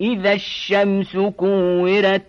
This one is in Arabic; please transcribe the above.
إذا الشمس كورت